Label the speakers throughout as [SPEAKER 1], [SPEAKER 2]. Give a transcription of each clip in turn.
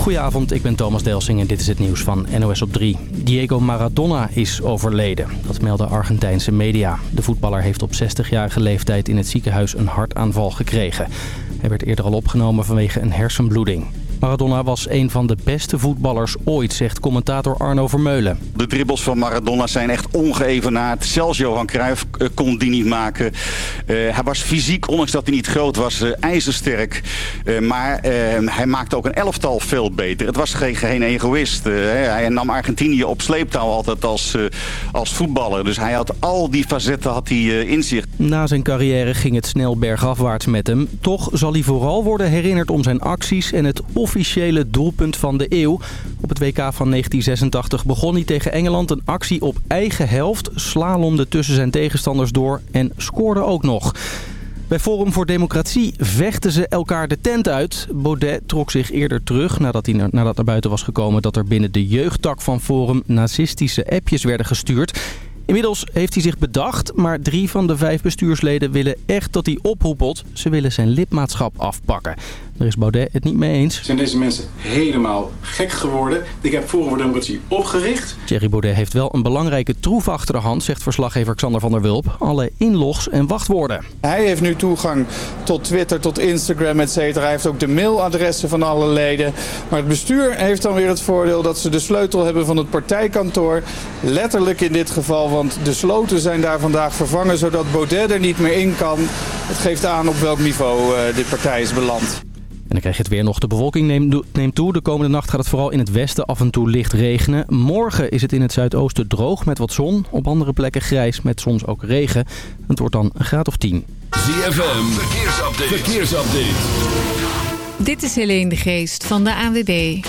[SPEAKER 1] Goedenavond, ik ben Thomas Delsing en dit is het nieuws van NOS op 3. Diego Maradona is overleden. Dat melden Argentijnse media. De voetballer heeft op 60-jarige leeftijd in het ziekenhuis een hartaanval gekregen. Hij werd eerder al opgenomen vanwege een hersenbloeding. Maradona was een van de beste voetballers ooit, zegt commentator Arno Vermeulen.
[SPEAKER 2] De dribbels van Maradona zijn echt ongeëvenaard. Zelfs Johan Cruijff eh, kon die niet maken. Uh, hij was fysiek, ondanks dat hij niet groot was, uh, ijzersterk. Uh, maar hij maakte ook een elftal veel beter. Het was geen, geen egoïst. hij nam Argentinië op sleeptouw altijd als, als voetballer. Dus hij had al die facetten had hij, in zich.
[SPEAKER 1] Na zijn carrière ging het snel bergafwaarts met hem. Toch zal hij vooral worden herinnerd om zijn acties en het officiële doelpunt van de eeuw. Op het WK van 1986 begon hij tegen Engeland een actie op eigen helft. Slalomde tussen zijn tegenstanders door en scoorde ook nog. Bij Forum voor Democratie vechten ze elkaar de tent uit. Baudet trok zich eerder terug nadat, hij nadat naar buiten was gekomen... dat er binnen de jeugdtak van Forum nazistische appjes werden gestuurd. Inmiddels heeft hij zich bedacht, maar drie van de vijf bestuursleden willen echt dat hij ophoepelt. Ze willen zijn lidmaatschap afpakken. Daar is Baudet het niet mee eens.
[SPEAKER 3] Zijn deze mensen helemaal gek geworden? Ik heb Forum voor Democratie opgericht.
[SPEAKER 1] Thierry Baudet heeft wel een belangrijke troef achter de hand, zegt verslaggever Xander van der Wulp. Alle inlogs en wachtwoorden.
[SPEAKER 4] Hij heeft nu toegang tot Twitter, tot Instagram, etc. Hij heeft ook de mailadressen van alle leden. Maar het bestuur heeft dan weer het voordeel dat ze de sleutel hebben van het partijkantoor. Letterlijk in dit geval, want de sloten zijn daar vandaag vervangen zodat Baudet er niet meer in kan. Het geeft aan op welk niveau uh, de partij is beland.
[SPEAKER 1] En dan krijg je het weer nog. De bewolking neemt toe. De komende nacht gaat het vooral in het westen af en toe licht regenen. Morgen is het in het zuidoosten droog met wat zon. Op andere plekken grijs met soms ook regen. Het wordt dan een graad of 10.
[SPEAKER 5] ZFM, verkeersupdate. verkeersupdate.
[SPEAKER 6] Dit is Helene de Geest van de ANWB.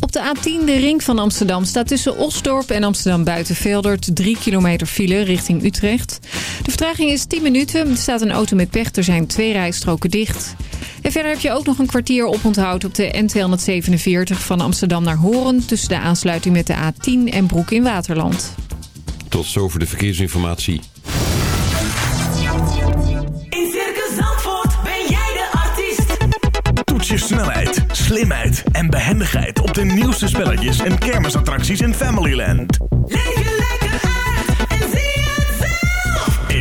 [SPEAKER 6] Op de A10, de ring van Amsterdam, staat tussen Osdorp en Amsterdam Buitenveldert 3 kilometer file richting Utrecht. De vertraging is 10 minuten. Er staat een auto met pech. Er zijn twee rijstroken dicht. En verder heb je ook nog een kwartier oponthoud op de N247 van Amsterdam naar Horen... tussen de aansluiting met de A10 en Broek in Waterland.
[SPEAKER 5] Tot zover de verkeersinformatie.
[SPEAKER 7] In Circus Zandvoort ben jij de artiest.
[SPEAKER 8] Toets je snelheid, slimheid en behendigheid op de nieuwste spelletjes en kermisattracties in Familyland.
[SPEAKER 7] Leef je lekker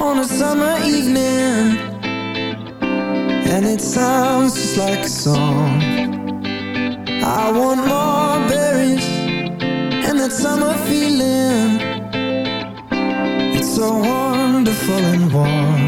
[SPEAKER 9] on a summer evening. And it sounds just like a song. I want more berries and that summer feeling. It's so wonderful and warm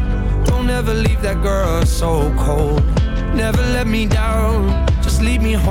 [SPEAKER 10] Don't leave that girl so cold. Never let me down. Just leave me home.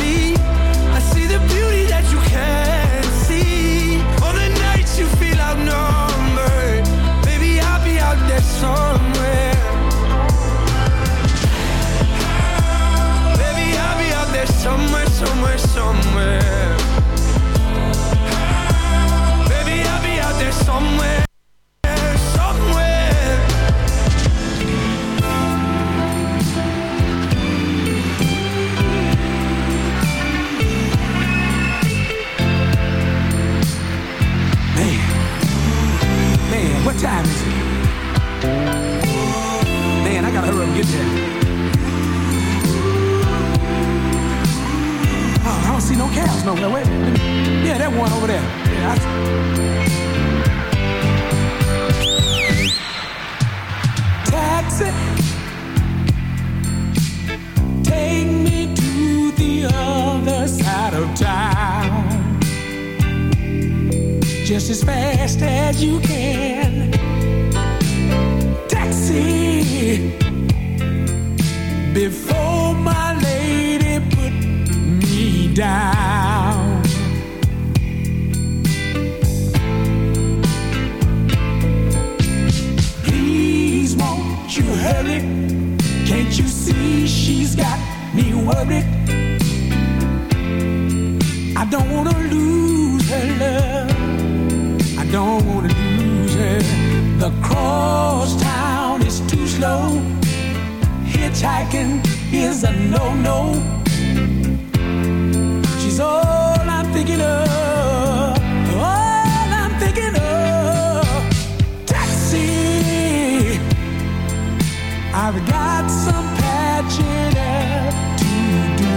[SPEAKER 11] I've got some catching up to do.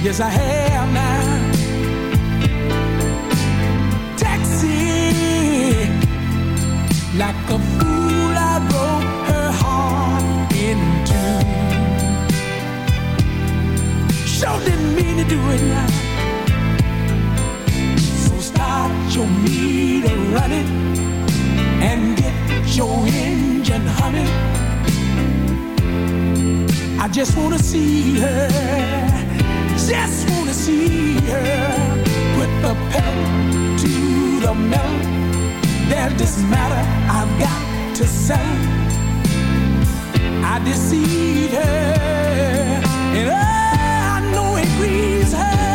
[SPEAKER 11] Yes, I have now. Taxi, like a fool, I broke her heart in two. Sure didn't mean to do it now. So start your meter running your engine, honey. I just wanna see her, just wanna see her. Put the pedal to the metal. There's this matter I've got to settle. I deceive her, and oh, I know it grieves her.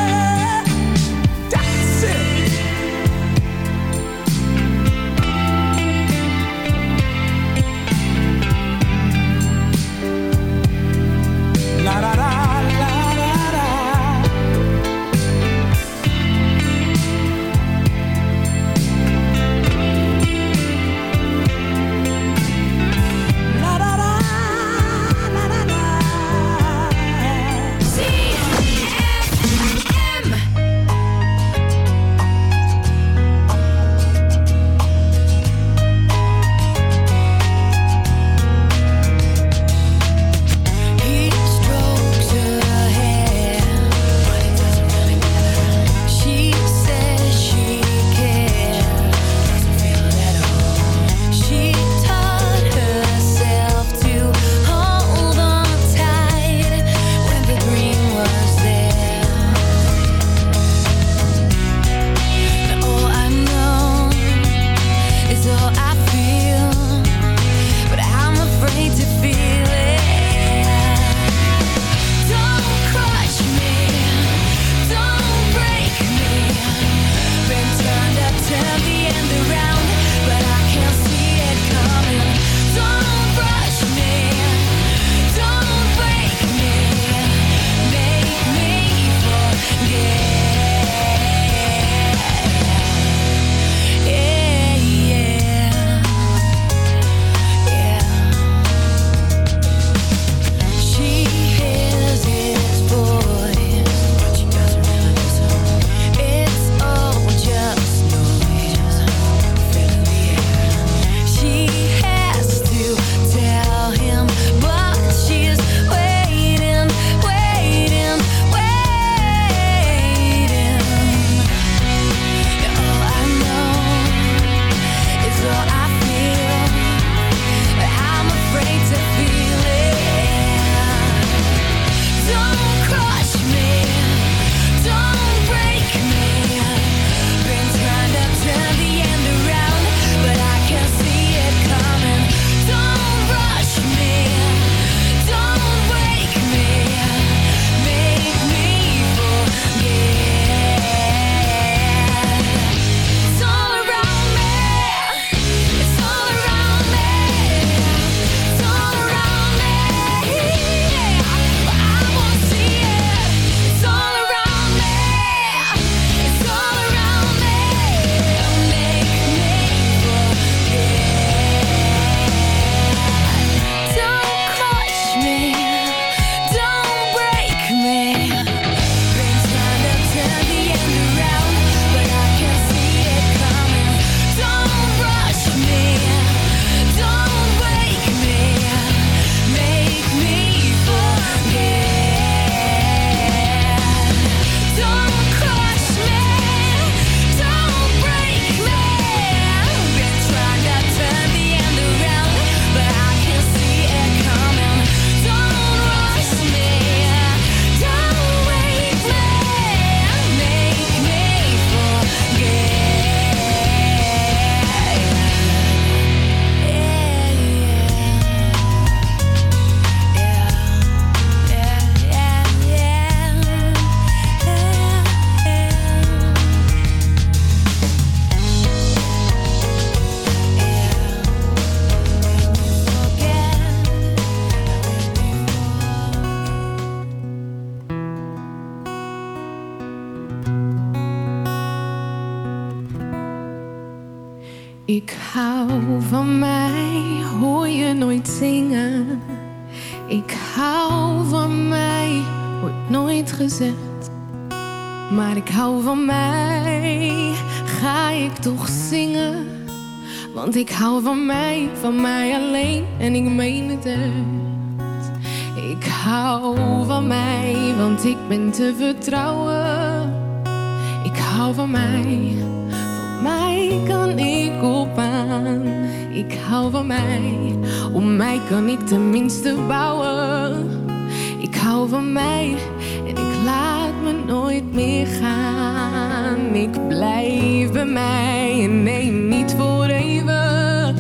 [SPEAKER 12] Nooit meer gaan. Ik blijf bij mij en nee, niet voor even.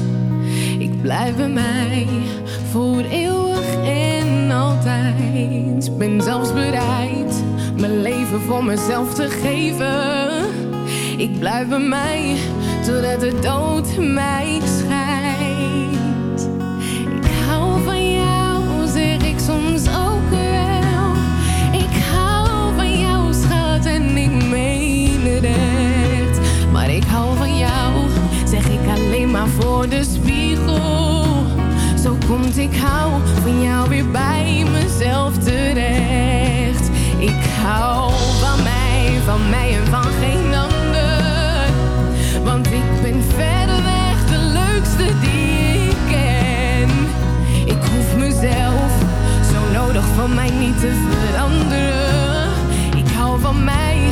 [SPEAKER 12] Ik blijf bij mij voor eeuwig en altijd. Ben zelfs bereid mijn leven voor mezelf te geven. Ik blijf bij mij totdat de dood mij ik hou van jou, zeg ik alleen maar voor de spiegel. Zo komt ik hou van jou weer bij mezelf terecht. Ik hou van mij, van mij en van geen ander. Want ik ben verreweg de leukste die ik ken. Ik hoef mezelf zo nodig van mij niet te veranderen. Ik hou van mij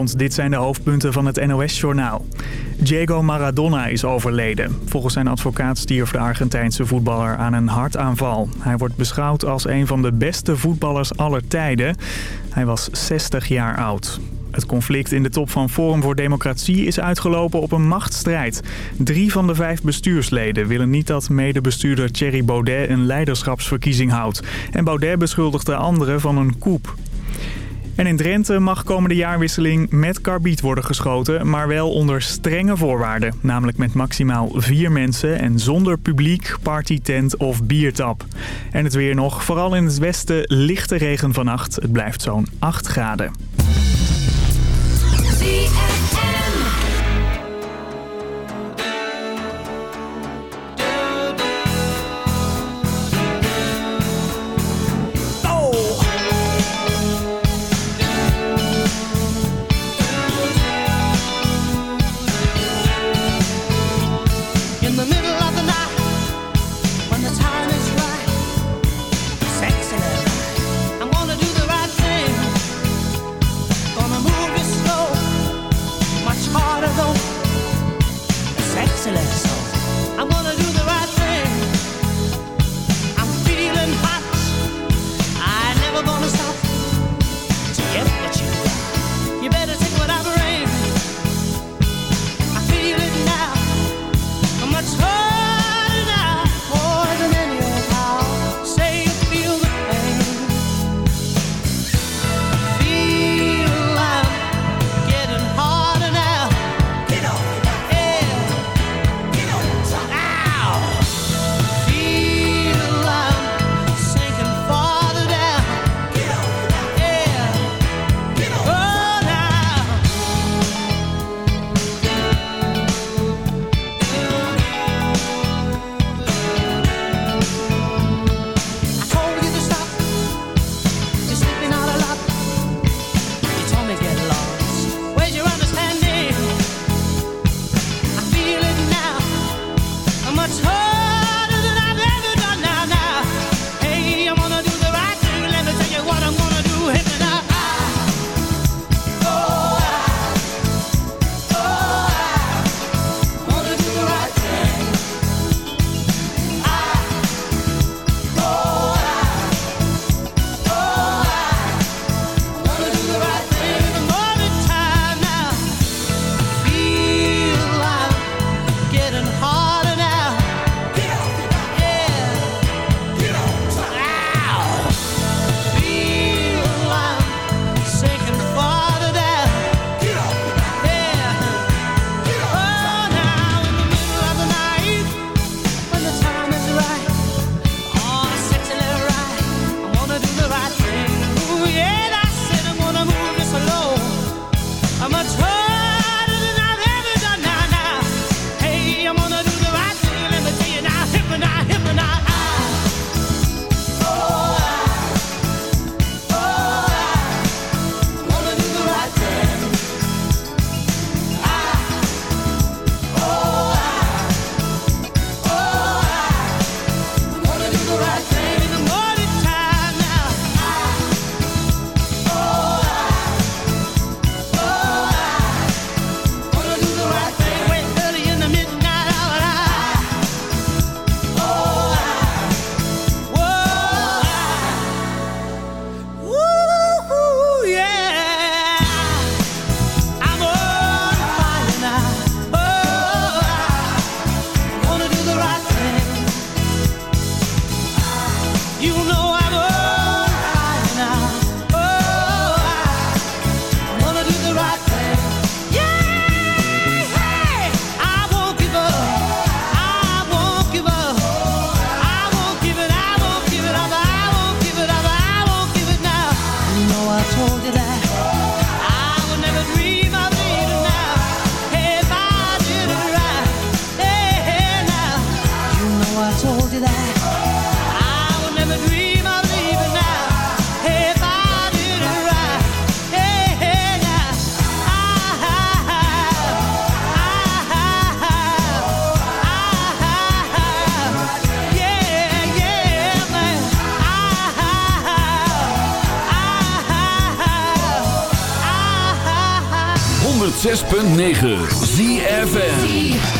[SPEAKER 13] Dit zijn de hoofdpunten van het NOS-journaal. Diego Maradona is overleden. Volgens zijn advocaat stierf de Argentijnse voetballer aan een hartaanval. Hij wordt beschouwd als een van de beste voetballers aller tijden. Hij was 60 jaar oud. Het conflict in de top van Forum voor Democratie is uitgelopen op een machtsstrijd. Drie van de vijf bestuursleden willen niet dat medebestuurder Thierry Baudet een leiderschapsverkiezing houdt. En Baudet beschuldigt de anderen van een coup. En in Drenthe mag komende jaarwisseling met karbiet worden geschoten, maar wel onder strenge voorwaarden. Namelijk met maximaal vier mensen en zonder publiek, partytent of biertap. En het weer nog, vooral in het westen lichte regen vannacht. Het blijft zo'n 8 graden.
[SPEAKER 9] 106.9 ZFN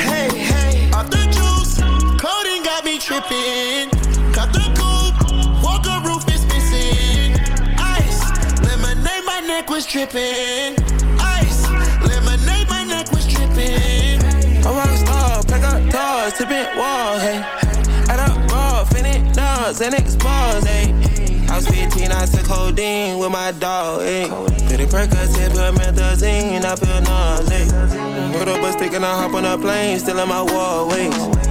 [SPEAKER 14] Tripping. Cut the coupe, walker roof is missing. Ice, lemonade, my neck was tripping. Ice, lemonade, my neck was tripping.
[SPEAKER 10] I'm a star, pack up doors, tipping walls, hey. Add up raw, finish nuts, and expose, hey. I was 15, I took codeine with my dog, hey. Pretty Percocet, put methazine, I feel nauseous. Put up a stick and I hop on a plane, still in my wall, wait.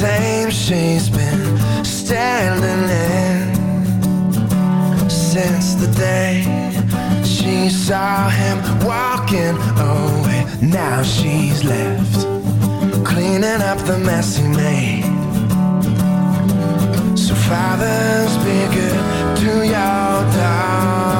[SPEAKER 14] Same she's been standing in since the day she saw him walking away. Now she's left cleaning up the mess he made. So fathers, be good to your daughters.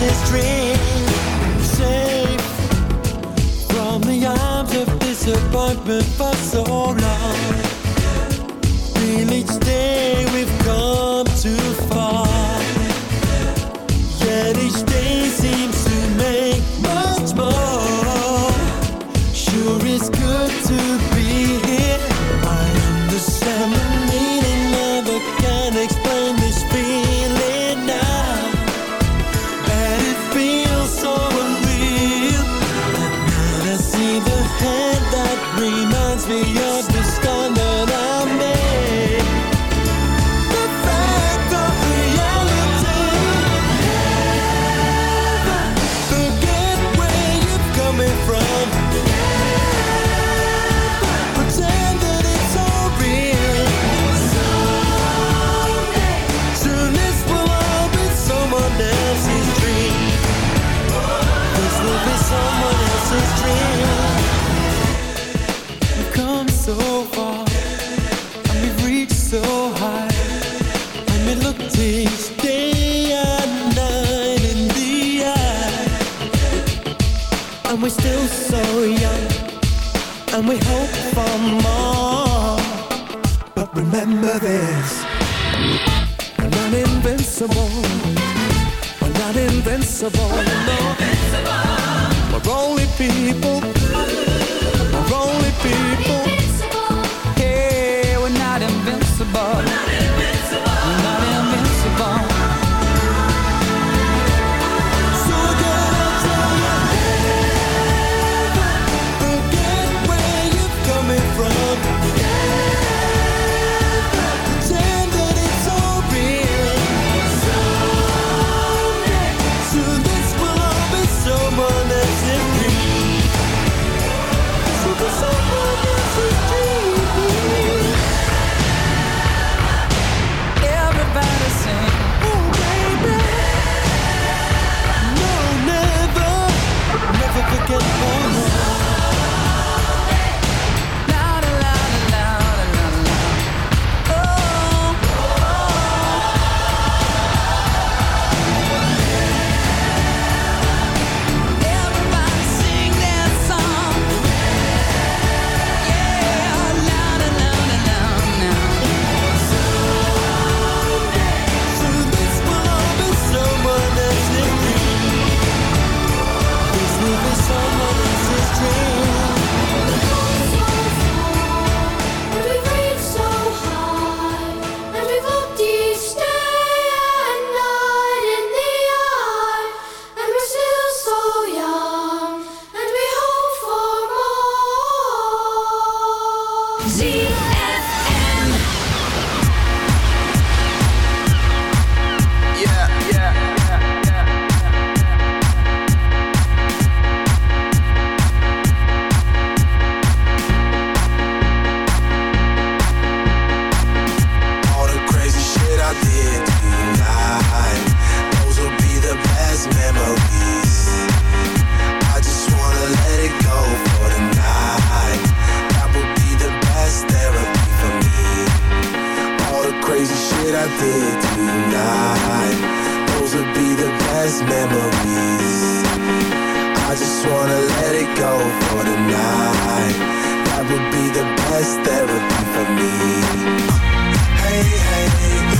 [SPEAKER 15] This dream safe from the arms of disappointment, but so long we.
[SPEAKER 14] go for tonight. That would be the best therapy for me. Hey, hey.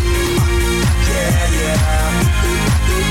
[SPEAKER 14] yeah, yeah.